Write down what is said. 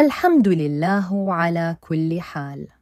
الحمد لله على كل حال.